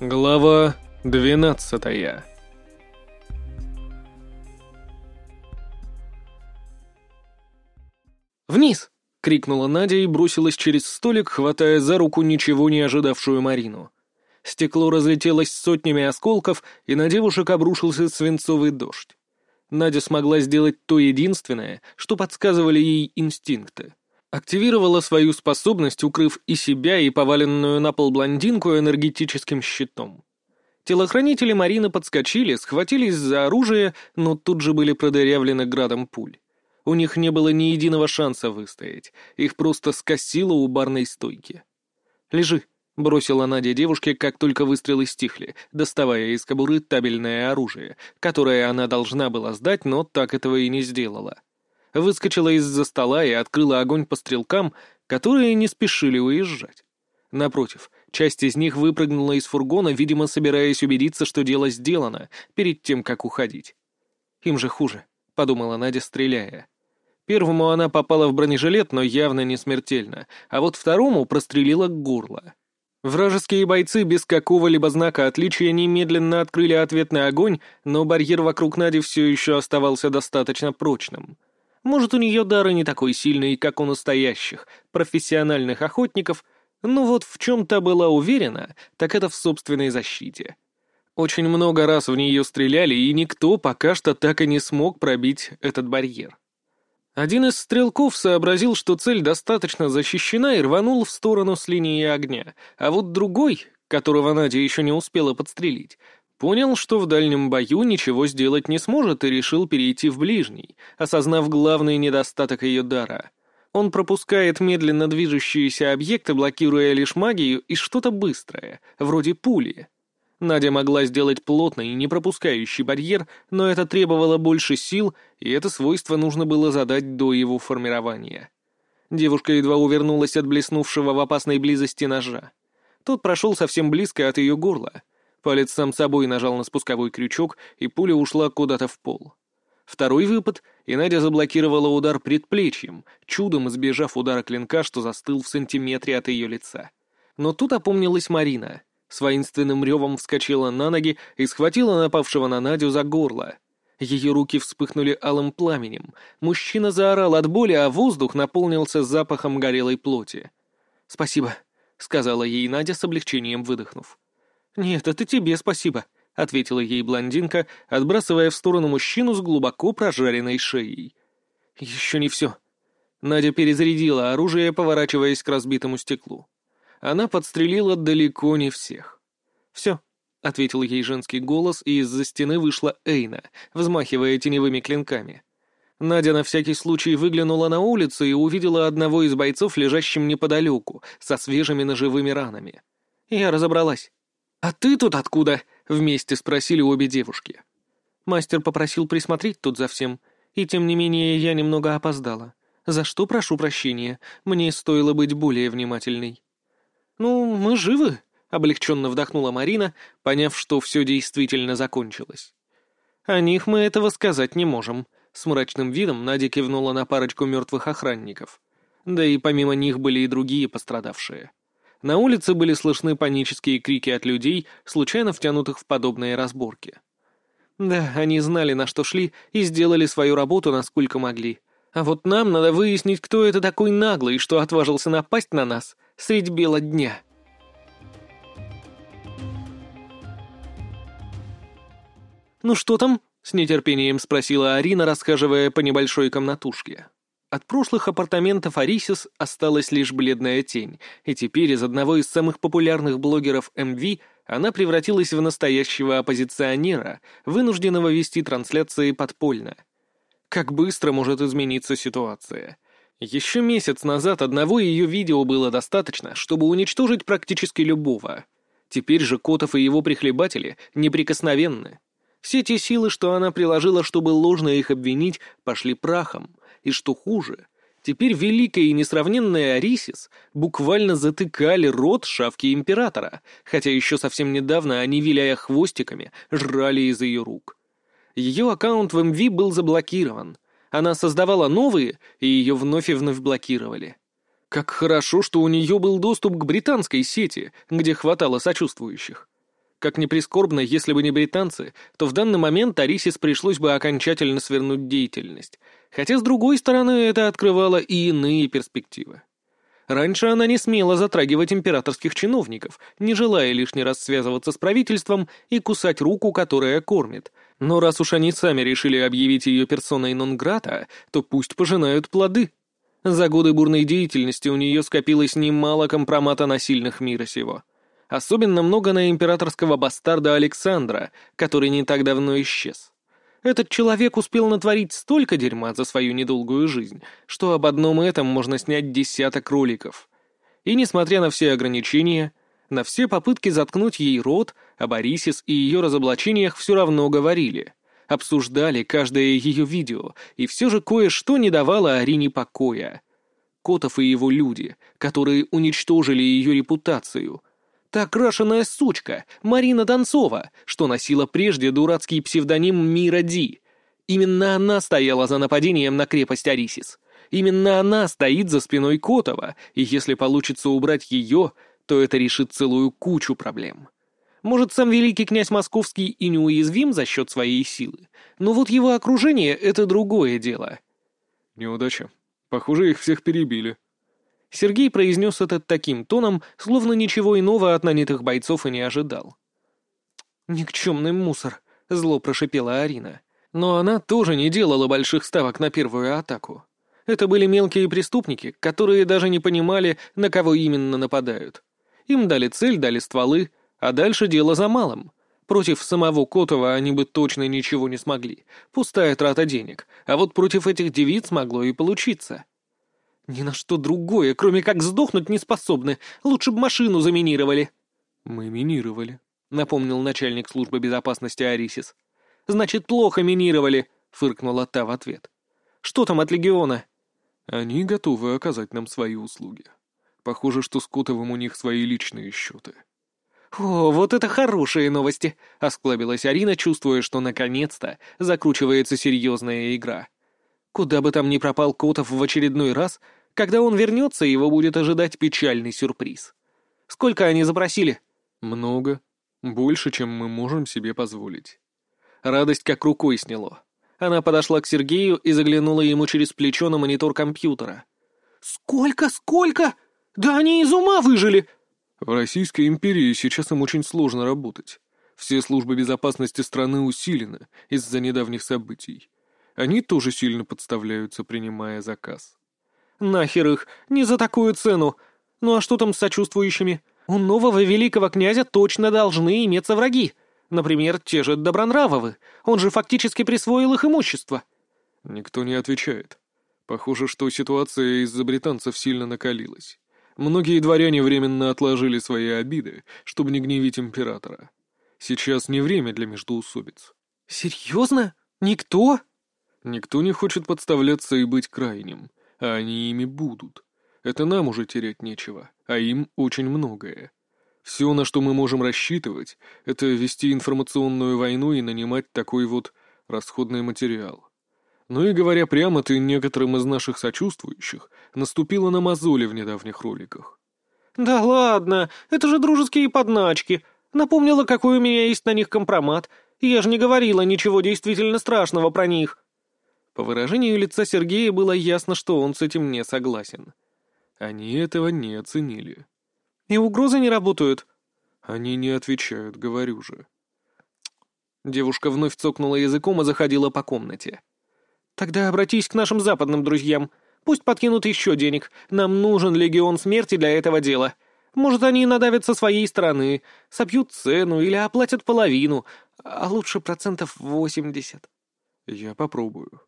Глава двенадцатая «Вниз!» — крикнула Надя и бросилась через столик, хватая за руку ничего не ожидавшую Марину. Стекло разлетелось сотнями осколков, и на девушек обрушился свинцовый дождь. Надя смогла сделать то единственное, что подсказывали ей инстинкты. Активировала свою способность, укрыв и себя, и поваленную на пол блондинку энергетическим щитом. Телохранители Марины подскочили, схватились за оружие, но тут же были продырявлены градом пуль. У них не было ни единого шанса выстоять, их просто скосило у барной стойки. «Лежи», — бросила Надя девушке, как только выстрелы стихли, доставая из кобуры табельное оружие, которое она должна была сдать, но так этого и не сделала выскочила из-за стола и открыла огонь по стрелкам, которые не спешили уезжать. Напротив, часть из них выпрыгнула из фургона, видимо, собираясь убедиться, что дело сделано, перед тем, как уходить. «Им же хуже», — подумала Надя, стреляя. Первому она попала в бронежилет, но явно не смертельно, а вот второму прострелила горло. Вражеские бойцы без какого-либо знака отличия немедленно открыли ответный огонь, но барьер вокруг Нади все еще оставался достаточно прочным — может, у нее дары не такой сильный, как у настоящих, профессиональных охотников, но вот в чем-то была уверена, так это в собственной защите. Очень много раз в нее стреляли, и никто пока что так и не смог пробить этот барьер. Один из стрелков сообразил, что цель достаточно защищена, и рванул в сторону с линии огня, а вот другой, которого Надя еще не успела подстрелить, Понял, что в дальнем бою ничего сделать не сможет и решил перейти в ближний, осознав главный недостаток ее дара. Он пропускает медленно движущиеся объекты, блокируя лишь магию и что-то быстрое, вроде пули. Надя могла сделать плотный не пропускающий барьер, но это требовало больше сил, и это свойство нужно было задать до его формирования. Девушка едва увернулась от блеснувшего в опасной близости ножа. Тот прошел совсем близко от ее горла — Палец сам собой нажал на спусковой крючок, и пуля ушла куда-то в пол. Второй выпад, и Надя заблокировала удар предплечьем, чудом избежав удара клинка, что застыл в сантиметре от ее лица. Но тут опомнилась Марина. С воинственным ревом вскочила на ноги и схватила напавшего на Надю за горло. Ее руки вспыхнули алым пламенем. Мужчина заорал от боли, а воздух наполнился запахом горелой плоти. «Спасибо», — сказала ей Надя с облегчением выдохнув. «Нет, это тебе спасибо», — ответила ей блондинка, отбрасывая в сторону мужчину с глубоко прожаренной шеей. «Еще не все». Надя перезарядила оружие, поворачиваясь к разбитому стеклу. Она подстрелила далеко не всех. «Все», — ответил ей женский голос, и из-за стены вышла Эйна, взмахивая теневыми клинками. Надя на всякий случай выглянула на улицу и увидела одного из бойцов, лежащим неподалеку, со свежими ножевыми ранами. Я разобралась. «А ты тут откуда?» — вместе спросили обе девушки. Мастер попросил присмотреть тут за всем, и тем не менее я немного опоздала. За что прошу прощения, мне стоило быть более внимательной. «Ну, мы живы», — облегченно вдохнула Марина, поняв, что все действительно закончилось. «О них мы этого сказать не можем», — с мрачным видом Надя кивнула на парочку мертвых охранников. Да и помимо них были и другие пострадавшие. На улице были слышны панические крики от людей, случайно втянутых в подобные разборки. Да, они знали, на что шли, и сделали свою работу, насколько могли. А вот нам надо выяснить, кто это такой наглый, что отважился напасть на нас средь бела дня. «Ну что там?» — с нетерпением спросила Арина, расхаживая по небольшой комнатушке. От прошлых апартаментов Арисис осталась лишь бледная тень, и теперь из одного из самых популярных блогеров MV она превратилась в настоящего оппозиционера, вынужденного вести трансляции подпольно. Как быстро может измениться ситуация? Еще месяц назад одного ее видео было достаточно, чтобы уничтожить практически любого. Теперь же Котов и его прихлебатели неприкосновенны. Все те силы, что она приложила, чтобы ложно их обвинить, пошли прахом и, что хуже, теперь великая и несравненная Арисис буквально затыкали рот шавки императора, хотя еще совсем недавно они, виляя хвостиками, жрали из ее рук. Ее аккаунт в МВ был заблокирован. Она создавала новые, и ее вновь и вновь блокировали. Как хорошо, что у нее был доступ к британской сети, где хватало сочувствующих. Как ни прискорбно, если бы не британцы, то в данный момент Арисис пришлось бы окончательно свернуть деятельность, хотя, с другой стороны, это открывало и иные перспективы. Раньше она не смела затрагивать императорских чиновников, не желая лишний раз связываться с правительством и кусать руку, которая кормит. Но раз уж они сами решили объявить ее персоной нон-грата, то пусть пожинают плоды. За годы бурной деятельности у нее скопилось немало компромата на сильных мира сего. Особенно много на императорского бастарда Александра, который не так давно исчез. Этот человек успел натворить столько дерьма за свою недолгую жизнь, что об одном этом можно снять десяток роликов. И несмотря на все ограничения, на все попытки заткнуть ей рот, об Арисис и ее разоблачениях все равно говорили. Обсуждали каждое ее видео, и все же кое-что не давало Арине покоя. Котов и его люди, которые уничтожили ее репутацию — Та крашеная сучка, Марина Донцова, что носила прежде дурацкий псевдоним Мира Ди. Именно она стояла за нападением на крепость Арисис. Именно она стоит за спиной Котова, и если получится убрать ее, то это решит целую кучу проблем. Может, сам великий князь Московский и неуязвим за счет своей силы, но вот его окружение — это другое дело. Неудача. Похоже, их всех перебили. Сергей произнес это таким тоном, словно ничего иного от нанятых бойцов и не ожидал. «Никчемный мусор», — зло прошипела Арина. Но она тоже не делала больших ставок на первую атаку. Это были мелкие преступники, которые даже не понимали, на кого именно нападают. Им дали цель, дали стволы, а дальше дело за малым. Против самого Котова они бы точно ничего не смогли. Пустая трата денег. А вот против этих девиц могло и получиться. «Ни на что другое, кроме как сдохнуть, не способны. Лучше бы машину заминировали». «Мы минировали», — напомнил начальник службы безопасности Арисис. «Значит, плохо минировали», — фыркнула та в ответ. «Что там от Легиона?» «Они готовы оказать нам свои услуги. Похоже, что с Котовым у них свои личные счеты». «О, вот это хорошие новости!» — осклабилась Арина, чувствуя, что наконец-то закручивается серьезная игра. Куда бы там ни пропал Котов в очередной раз, когда он вернется, его будет ожидать печальный сюрприз. Сколько они запросили? Много. Больше, чем мы можем себе позволить. Радость как рукой сняло. Она подошла к Сергею и заглянула ему через плечо на монитор компьютера. «Сколько, сколько? Да они из ума выжили!» В Российской империи сейчас им очень сложно работать. Все службы безопасности страны усилены из-за недавних событий. Они тоже сильно подставляются, принимая заказ. Нахер их, не за такую цену. Ну а что там с сочувствующими? У нового великого князя точно должны иметься враги. Например, те же Добронравовы. Он же фактически присвоил их имущество. Никто не отвечает. Похоже, что ситуация из-за британцев сильно накалилась. Многие дворяне временно отложили свои обиды, чтобы не гневить императора. Сейчас не время для междоусобиц. Серьезно? Никто? Никто не хочет подставляться и быть крайним а они ими будут. Это нам уже терять нечего, а им очень многое. Все, на что мы можем рассчитывать, это вести информационную войну и нанимать такой вот расходный материал. Ну и говоря прямо, ты некоторым из наших сочувствующих наступила на мозоли в недавних роликах. «Да ладно, это же дружеские подначки. Напомнила, какой у меня есть на них компромат. Я же не говорила ничего действительно страшного про них». По выражению лица Сергея было ясно, что он с этим не согласен. Они этого не оценили. «И угрозы не работают?» «Они не отвечают, говорю же». Девушка вновь цокнула языком и заходила по комнате. «Тогда обратись к нашим западным друзьям. Пусть подкинут еще денег. Нам нужен легион смерти для этого дела. Может, они надавят со своей стороны, собьют цену или оплатят половину, а лучше процентов восемьдесят». «Я попробую».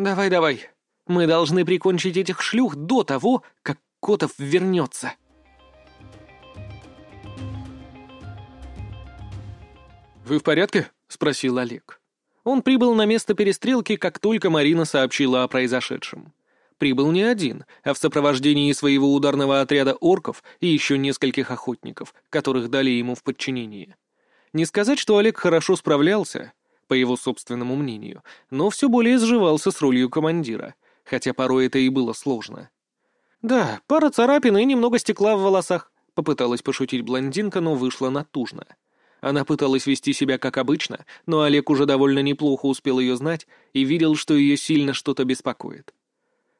«Давай, давай. Мы должны прикончить этих шлюх до того, как Котов вернется». «Вы в порядке?» — спросил Олег. Он прибыл на место перестрелки, как только Марина сообщила о произошедшем. Прибыл не один, а в сопровождении своего ударного отряда орков и еще нескольких охотников, которых дали ему в подчинение. Не сказать, что Олег хорошо справлялся, по его собственному мнению, но все более сживался с ролью командира, хотя порой это и было сложно. «Да, пара царапин и немного стекла в волосах», — попыталась пошутить блондинка, но вышла натужно. Она пыталась вести себя как обычно, но Олег уже довольно неплохо успел ее знать и видел, что ее сильно что-то беспокоит.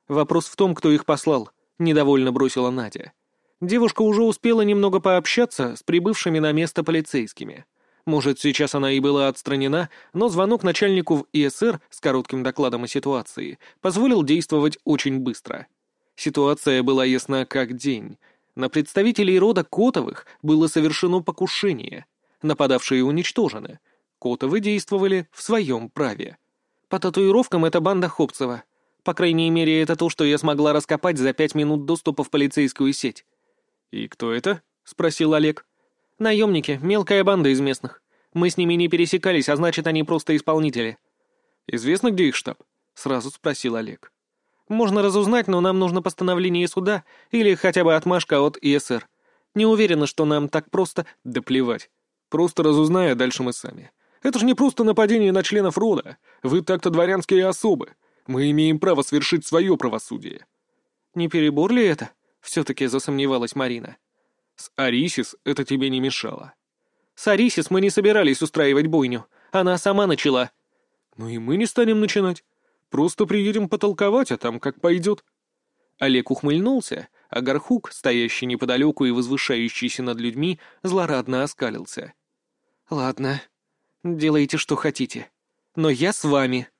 «Вопрос в том, кто их послал», — недовольно бросила Надя. Девушка уже успела немного пообщаться с прибывшими на место полицейскими. Может, сейчас она и была отстранена, но звонок начальнику в ИСР с коротким докладом о ситуации позволил действовать очень быстро. Ситуация была ясна как день. На представителей рода Котовых было совершено покушение — нападавшие уничтожены. Котовы действовали в своем праве. По татуировкам это банда Хопцева. По крайней мере, это то, что я смогла раскопать за пять минут доступа в полицейскую сеть. «И кто это?» — спросил Олег. «Наемники, мелкая банда из местных. Мы с ними не пересекались, а значит, они просто исполнители». «Известно, где их штаб?» — сразу спросил Олег. «Можно разузнать, но нам нужно постановление суда или хотя бы отмашка от ИСР. Не уверена, что нам так просто...» «Да плевать. Просто разузнай, а дальше мы сами. Это же не просто нападение на членов рода. Вы так-то дворянские особы. Мы имеем право свершить свое правосудие». «Не перебор ли это?» — все-таки засомневалась Марина. «С Арисис это тебе не мешало». «С Арисис мы не собирались устраивать бойню. Она сама начала». «Ну и мы не станем начинать. Просто приедем потолковать, а там как пойдет». Олег ухмыльнулся, а Гархук, стоящий неподалеку и возвышающийся над людьми, злорадно оскалился. «Ладно, делайте, что хотите. Но я с вами».